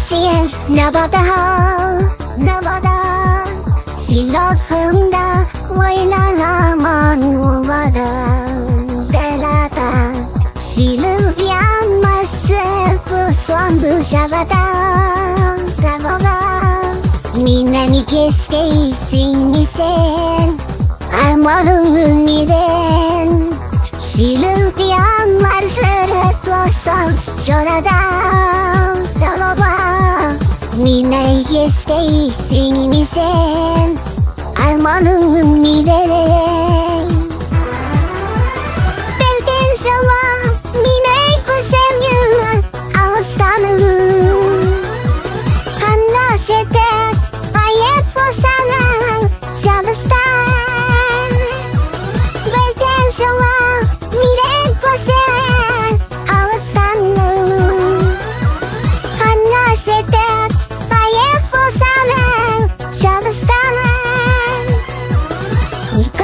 güneşin Nevada, Nevada. Silahımda oylanaman ovada Delata Silip yanmazsa bu son dışarıda Devada Mineni keskesin mi sen Armanın miden Silip yanmazsa bu son dışarıda 海の景色一心にせん。あの海。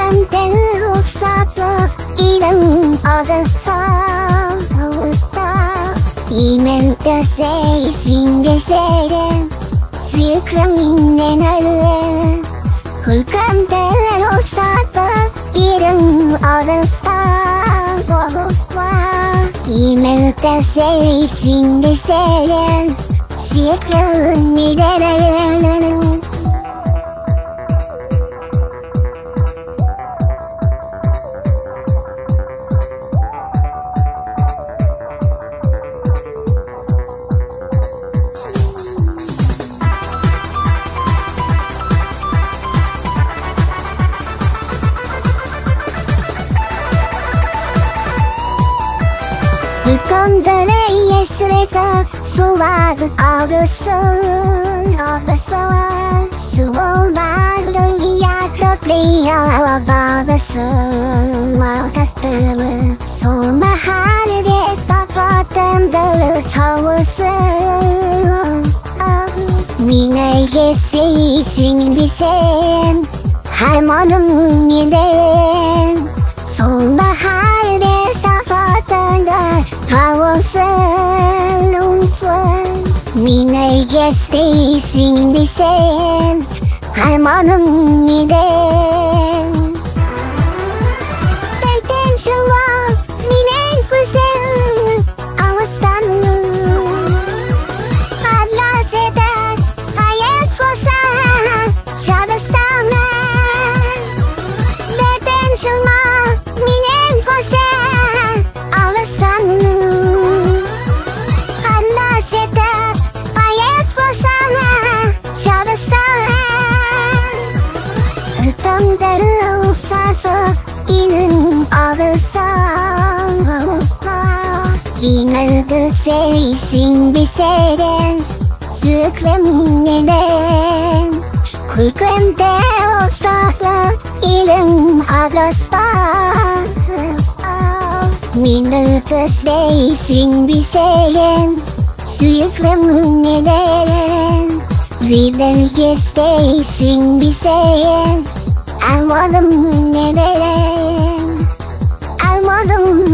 and they'll start eating other stars. Even the say, sing the say, see a coming and I Who can they'll start eating other stars. Even the say, sing the say, see a coming and I Ykandere yeşreka suvad ağrısın Ağrısın Suvalmarın yakıtlıya bağrısın Mağdastırımı Solma halde sakatındır savusın Mine geçsin bir sen Harmanım giden Solma salonsan Minayga station descends Harmanım giden Potential Minay güzel Avastanlı Ablas eder Hayat kosa Şabastanlı Potential ağrısan Yine seysin bir seyren Sıkrem neden Kulkremde olsakla ilim ağrıstan Mine seysin bir seyren Sıkrem neden Zilden yesteysin bir seyren Anladım neden don't